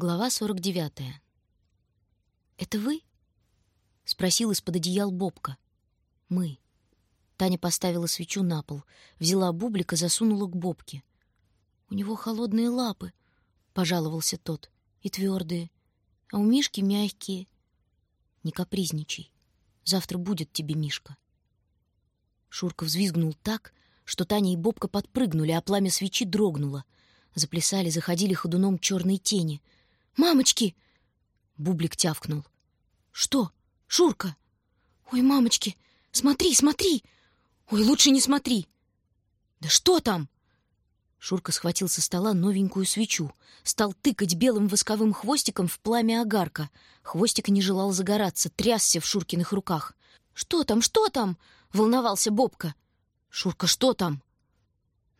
Глава 49. «Это вы?» — спросил из-под одеял Бобка. «Мы». Таня поставила свечу на пол, взяла бублик и засунула к Бобке. «У него холодные лапы», — пожаловался тот, — «и твердые, а у Мишки мягкие. Не капризничай, завтра будет тебе Мишка». Шурка взвизгнул так, что Таня и Бобка подпрыгнули, а пламя свечи дрогнуло. Заплясали, заходили ходуном черные тени — «Мамочки!» Бублик тявкнул. «Что? Шурка?» «Ой, мамочки! Смотри, смотри! Ой, лучше не смотри!» «Да что там?» Шурка схватил со стола новенькую свечу, стал тыкать белым восковым хвостиком в пламя огарка. Хвостик не желал загораться, трясся в Шуркиных руках. «Что там, что там?» — волновался Бобка. «Шурка, что там?»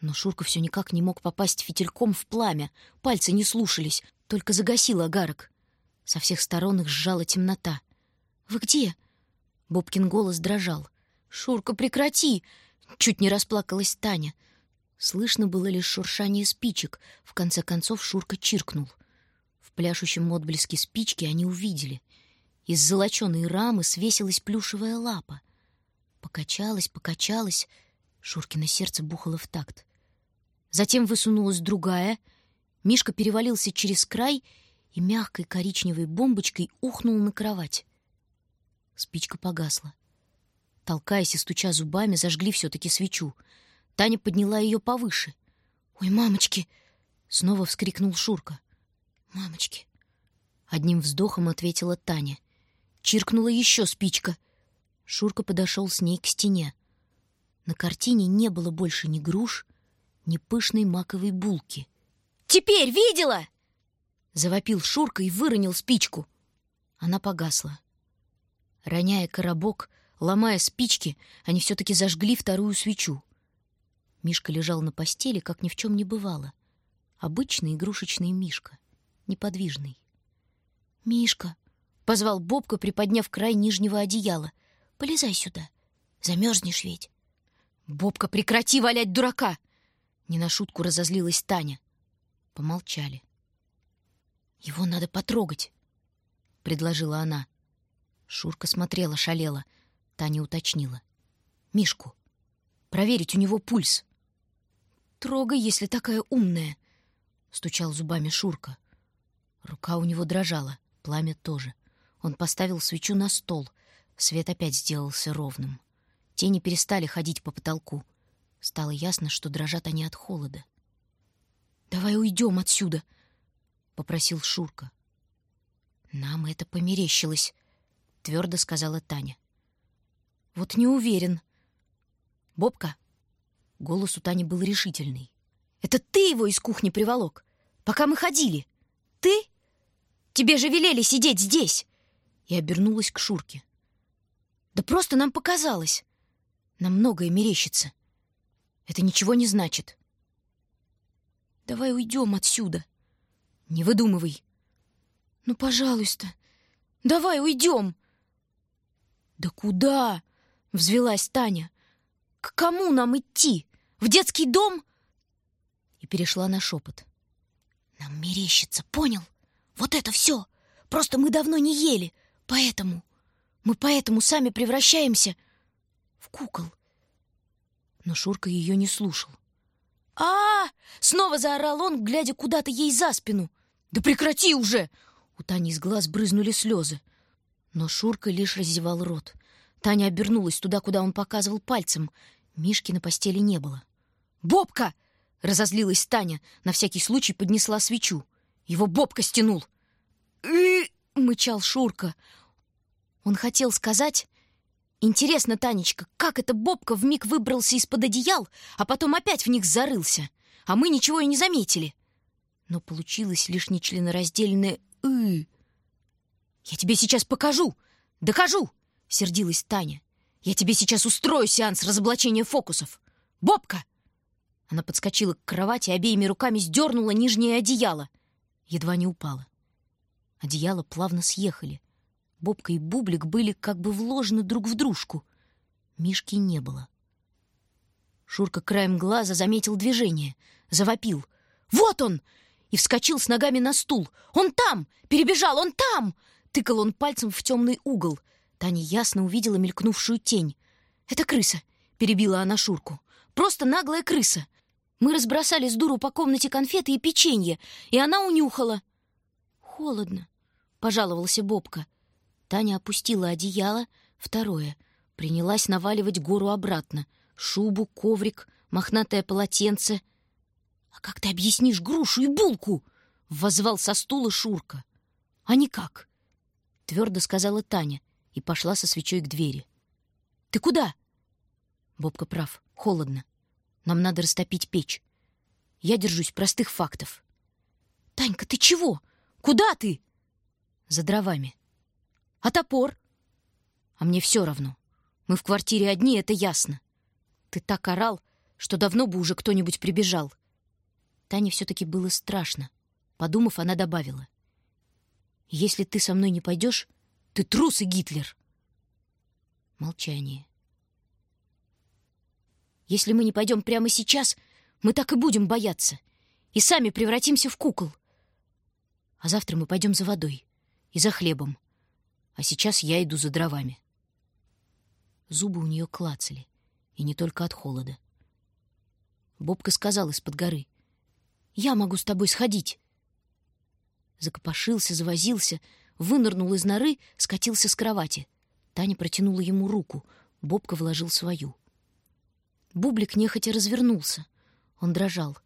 Но Шурка все никак не мог попасть фитильком в пламя. Пальцы не слушались, только загасил огарок. Со всех сторон их сжала темнота. «Вы где?» Бобкин голос дрожал. «Шурка, прекрати!» Чуть не расплакалась Таня. Слышно было лишь шуршание спичек. В конце концов Шурка чиркнул. В пляшущем отблеске спички они увидели. Из золоченой рамы свесилась плюшевая лапа. Покачалась, покачалась. Шуркино сердце бухало в такт. Затем высунулась другая — Мишка перевалился через край и мягкой коричневой бомбочкой ухнул на кровать. Спичка погасла. Толкаясь и стуча зубами, зажгли все-таки свечу. Таня подняла ее повыше. «Ой, мамочки!» — снова вскрикнул Шурка. «Мамочки!» — одним вздохом ответила Таня. Чиркнула еще спичка. Шурка подошел с ней к стене. На картине не было больше ни груш, ни пышной маковой булки — Теперь видела!» Завопил Шурка и выронил спичку. Она погасла. Роняя коробок, ломая спички, они все-таки зажгли вторую свечу. Мишка лежал на постели, как ни в чем не бывало. Обычный игрушечный Мишка, неподвижный. «Мишка!» — позвал Бобка, приподняв край нижнего одеяла. «Полезай сюда. Замерзнешь ведь». «Бобка, прекрати валять дурака!» Не на шутку разозлилась Таня. Помолчали. «Его надо потрогать», — предложила она. Шурка смотрела, шалела. Таня уточнила. «Мишку. Проверить у него пульс». «Трогай, если такая умная», — стучал зубами Шурка. Рука у него дрожала, пламя тоже. Он поставил свечу на стол. Свет опять сделался ровным. Тени перестали ходить по потолку. Стало ясно, что дрожат они от холода. Давай уйдем отсюда, попросил Шурка. Нам это померещилось, твердо сказала Таня. Вот не уверен. Бобка, голос у Тани был решительный. Это ты его из кухни приволок, пока мы ходили. Ты? Тебе же велели сидеть здесь. И обернулась к Шурке. Да просто нам показалось. Нам многое мерещится. Это ничего не значит. Давай уйдем отсюда. Не выдумывай. Ну, пожалуйста, давай уйдем. Да куда? Взвелась Таня. К кому нам идти? В детский дом? И перешла на шепот. Нам мерещится, понял? Вот это все. Просто мы давно не ели, поэтому... Мы поэтому сами превращаемся в кукол. Но Шурка ее не слушал а, Снова заорал он, глядя куда-то ей за спину. «Да прекрати уже!» У Тани из глаз брызнули слезы. Но Шурка лишь разевал рот. Таня обернулась туда, куда он показывал пальцем. Мишки на постели не было. «Бобка!» — разозлилась Таня. На всякий случай поднесла свечу. Его Бобка стянул. «И...» — мычал Шурка. Он хотел сказать Интересно, Танечка, как это Бобка вмиг выбрался из-под одеял, а потом опять в них зарылся, а мы ничего и не заметили. Но получилось лишь нечленораздельное «ы». «Я тебе сейчас покажу! Докажу!» — сердилась Таня. «Я тебе сейчас устрою сеанс разоблачения фокусов! Бобка!» Она подскочила к кровати, обеими руками сдернула нижнее одеяло. Едва не упала. Одеяло плавно съехали. Бобка и Бублик были как бы вложены друг в дружку. Мишки не было. Шурка краем глаза заметил движение, завопил. «Вот он!» и вскочил с ногами на стул. «Он там! Перебежал! Он там!» Тыкал он пальцем в темный угол. Таня ясно увидела мелькнувшую тень. «Это крыса!» — перебила она Шурку. «Просто наглая крыса! Мы разбросали с дуру по комнате конфеты и печенье, и она унюхала». «Холодно», — пожаловался Бобка. Таня опустила одеяло, второе, принялась наваливать гору обратно. Шубу, коврик, мохнатое полотенце. «А как ты объяснишь грушу и булку?» — воззвал со стула Шурка. «А никак», — твердо сказала Таня и пошла со свечой к двери. «Ты куда?» Бобка прав, холодно. Нам надо растопить печь. Я держусь простых фактов. «Танька, ты чего? Куда ты?» «За дровами». «А топор?» «А мне все равно. Мы в квартире одни, это ясно. Ты так орал, что давно бы уже кто-нибудь прибежал». Тане все-таки было страшно. Подумав, она добавила. «Если ты со мной не пойдешь, ты трус и Гитлер!» Молчание. «Если мы не пойдем прямо сейчас, мы так и будем бояться, и сами превратимся в кукол. А завтра мы пойдем за водой и за хлебом, а сейчас я иду за дровами». Зубы у нее клацали, и не только от холода. Бобка сказал из-под горы — я могу с тобой сходить. Закопошился, завозился, вынырнул из норы, скатился с кровати. Таня протянула ему руку, Бобка вложил свою. Бублик нехотя развернулся. Он дрожал.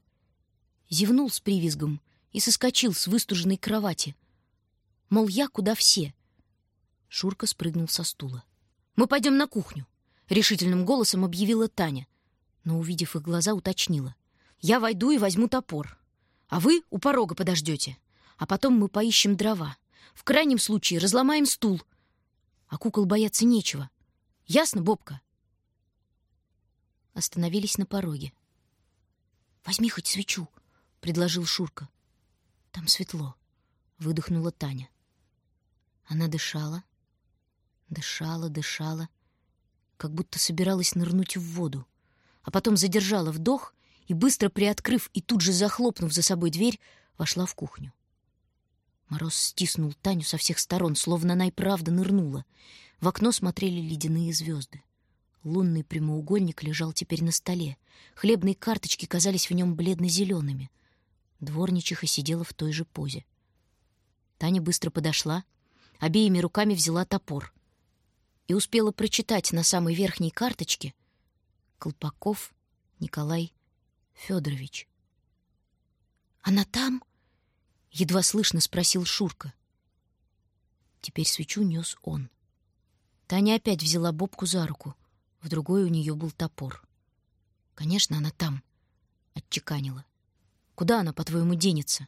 Зевнул с привизгом и соскочил с выстуженной кровати. Мол, я куда все. Шурка спрыгнул со стула. «Мы пойдем на кухню», — решительным голосом объявила Таня, но, увидев их глаза, уточнила. «Я войду и возьму топор. А вы у порога подождете. А потом мы поищем дрова. В крайнем случае разломаем стул. А кукол бояться нечего. Ясно, Бобка?» Остановились на пороге. «Возьми хоть свечу», — предложил Шурка. «Там светло», — выдохнула Таня. Она дышала, дышала, дышала, как будто собиралась нырнуть в воду, а потом задержала вдох и, быстро приоткрыв и тут же захлопнув за собой дверь, вошла в кухню. Мороз стиснул Таню со всех сторон, словно она и правда нырнула. В окно смотрели ледяные звезды. Лунный прямоугольник лежал теперь на столе. Хлебные карточки казались в нем бледно-зелеными. Дворничиха сидела в той же позе. Таня быстро подошла, обеими руками взяла топор и успела прочитать на самой верхней карточке «Колпаков Николай Федорович. «Она там?» — едва слышно спросил Шурка. Теперь свечу нес он. Таня опять взяла Бобку за руку. В другой у нее был топор. «Конечно, она там», — отчеканила. «Куда она, по-твоему, денется?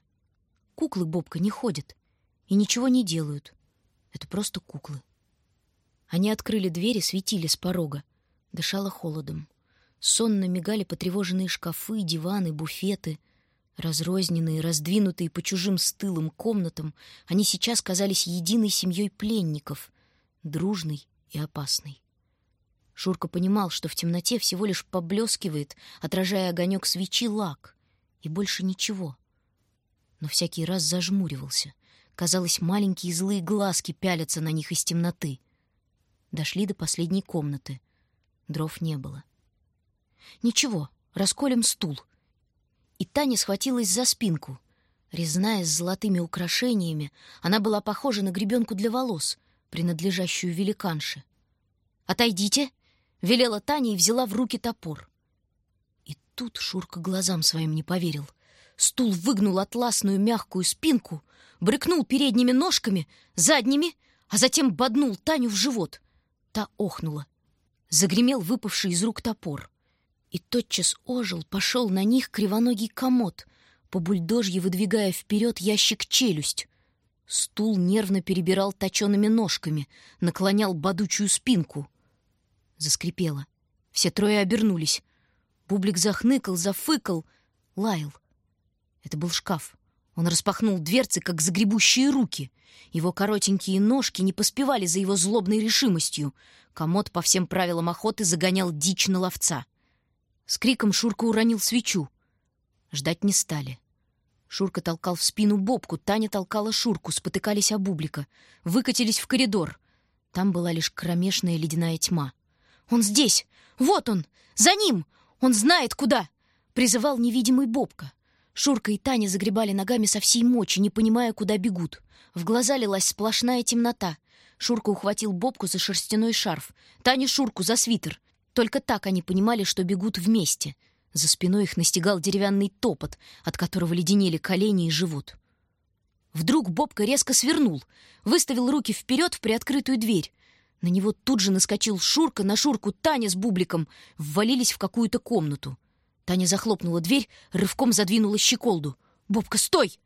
Куклы Бобка не ходят и ничего не делают. Это просто куклы». Они открыли двери, светили с порога. Дышало холодом. Сонно мигали потревоженные шкафы, диваны, буфеты. Разрозненные, раздвинутые по чужим стылым комнатам, они сейчас казались единой семьей пленников, дружной и опасной. Шурка понимал, что в темноте всего лишь поблескивает, отражая огонек свечи, лак, и больше ничего. Но всякий раз зажмуривался. Казалось, маленькие злые глазки пялятся на них из темноты. Дошли до последней комнаты. Дров не было. — Ничего, расколем стул. И Таня схватилась за спинку. Резная с золотыми украшениями, она была похожа на гребенку для волос, принадлежащую великанше. «Отойдите!» — велела Таня и взяла в руки топор. И тут Шурка глазам своим не поверил. Стул выгнул атласную мягкую спинку, брыкнул передними ножками, задними, а затем боднул Таню в живот. Та охнула. Загремел выпавший из рук топор и тотчас ожил, пошел на них кривоногий комод, по бульдожье выдвигая вперед ящик челюсть. Стул нервно перебирал точеными ножками, наклонял бодучую спинку. Заскрипело. Все трое обернулись. Бублик захныкал, зафыкал, лаял. Это был шкаф. Он распахнул дверцы, как загребущие руки. Его коротенькие ножки не поспевали за его злобной решимостью. Комод по всем правилам охоты загонял дичь на ловца. С криком Шурка уронил свечу. Ждать не стали. Шурка толкал в спину Бобку, Таня толкала Шурку, спотыкались о бублика. Выкатились в коридор. Там была лишь кромешная ледяная тьма. «Он здесь! Вот он! За ним! Он знает, куда!» Призывал невидимый Бобка. Шурка и Таня загребали ногами со всей мочи, не понимая, куда бегут. В глаза лилась сплошная темнота. Шурка ухватил Бобку за шерстяной шарф, Таня Шурку за свитер. Только так они понимали, что бегут вместе. За спиной их настигал деревянный топот, от которого леденели колени и живот. Вдруг Бобка резко свернул, выставил руки вперед в приоткрытую дверь. На него тут же наскочил Шурка, на Шурку Таня с Бубликом, ввалились в какую-то комнату. Таня захлопнула дверь, рывком задвинула щеколду. «Бобка, стой!»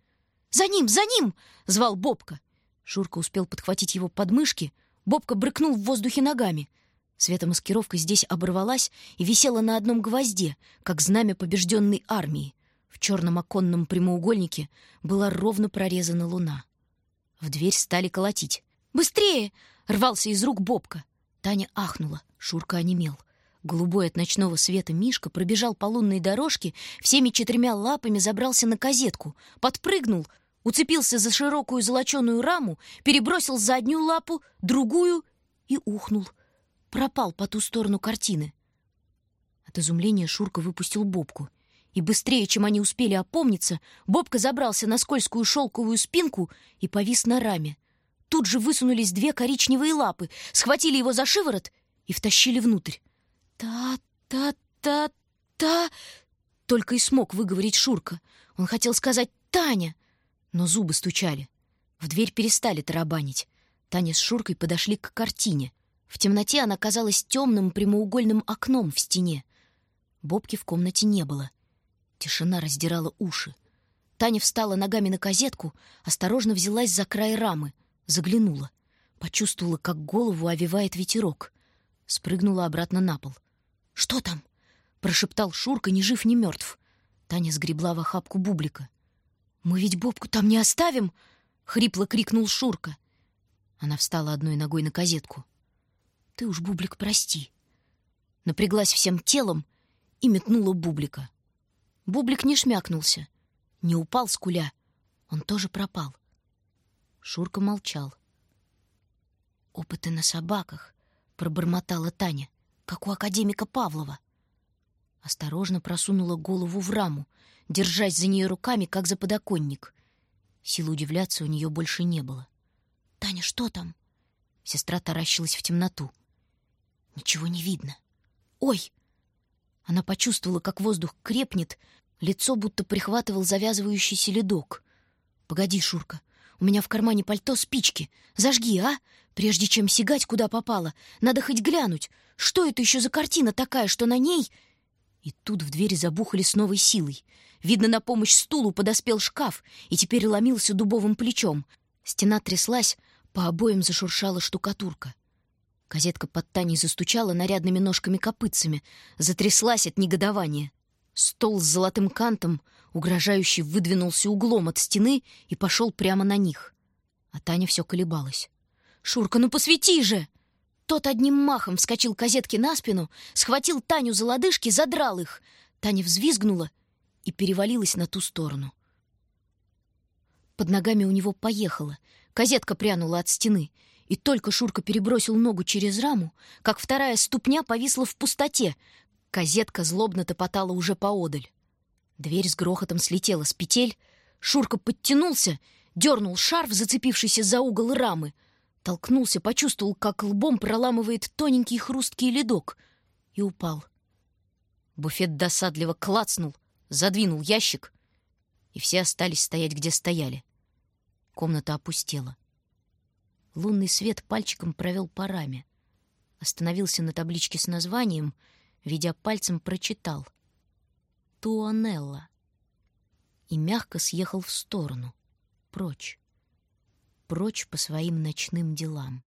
«За ним, за ним!» — звал Бобка. Шурка успел подхватить его подмышки. Бобка брыкнул в воздухе ногами. Светомаскировка здесь оборвалась и висела на одном гвозде, как знамя побежденной армии. В черном оконном прямоугольнике была ровно прорезана луна. В дверь стали колотить. «Быстрее!» — рвался из рук Бобка. Таня ахнула, Шурка онемел. Голубой от ночного света Мишка пробежал по лунной дорожке, всеми четырьмя лапами забрался на козетку, подпрыгнул, уцепился за широкую золоченую раму, перебросил заднюю лапу, другую и ухнул. Пропал по ту сторону картины. От изумления Шурка выпустил Бобку. И быстрее, чем они успели опомниться, Бобка забрался на скользкую шелковую спинку и повис на раме. Тут же высунулись две коричневые лапы, схватили его за шиворот и втащили внутрь. «Та-та-та-та!» Только и смог выговорить Шурка. Он хотел сказать «Таня!» Но зубы стучали. В дверь перестали тарабанить. Таня с Шуркой подошли к картине. В темноте она казалась темным прямоугольным окном в стене. Бобки в комнате не было. Тишина раздирала уши. Таня встала ногами на козетку, осторожно взялась за край рамы, заглянула. Почувствовала, как голову овивает ветерок. Спрыгнула обратно на пол — «Что там?» — прошептал Шурка, ни жив, ни мертв. Таня сгребла в охапку бублика. «Мы ведь Бобку там не оставим!» — хрипло крикнул Шурка. Она встала одной ногой на козетку. «Ты уж, Бублик, прости!» Напряглась всем телом и метнула Бублика. Бублик не шмякнулся, не упал с куля. Он тоже пропал. Шурка молчал. «Опыты на собаках», — пробормотала Таня как у академика Павлова. Осторожно просунула голову в раму, держась за нее руками, как за подоконник. Сил удивляться у нее больше не было. «Таня, что там?» Сестра таращилась в темноту. «Ничего не видно. Ой!» Она почувствовала, как воздух крепнет, лицо будто прихватывал завязывающийся ледок. «Погоди, Шурка, у меня в кармане пальто спички. Зажги, а? Прежде чем сигать, куда попало, надо хоть глянуть. Что это еще за картина такая, что на ней...» И тут в двери забухали с новой силой. Видно, на помощь стулу подоспел шкаф и теперь ломился дубовым плечом. Стена тряслась, по обоям зашуршала штукатурка. Казетка под Таней застучала нарядными ножками-копытцами, затряслась от негодования. Стол с золотым кантом угрожающе выдвинулся углом от стены и пошел прямо на них. А Таня все колебалась. «Шурка, ну посвети же!» Тот одним махом вскочил казетки на спину, схватил Таню за лодыжки, задрал их. Таня взвизгнула и перевалилась на ту сторону. Под ногами у него поехала. Казетка прянула от стены. И только Шурка перебросил ногу через раму, как вторая ступня повисла в пустоте, Казетка злобно топотала уже поодаль. Дверь с грохотом слетела с петель. Шурка подтянулся, дернул шарф, зацепившийся за угол рамы. Толкнулся, почувствовал, как лбом проламывает тоненький хрусткий ледок. И упал. Буфет досадливо клацнул, задвинул ящик, и все остались стоять, где стояли. Комната опустела. Лунный свет пальчиком провел по раме. Остановился на табличке с названием — ведя пальцем, прочитал «Туанелла» и мягко съехал в сторону, прочь, прочь по своим ночным делам.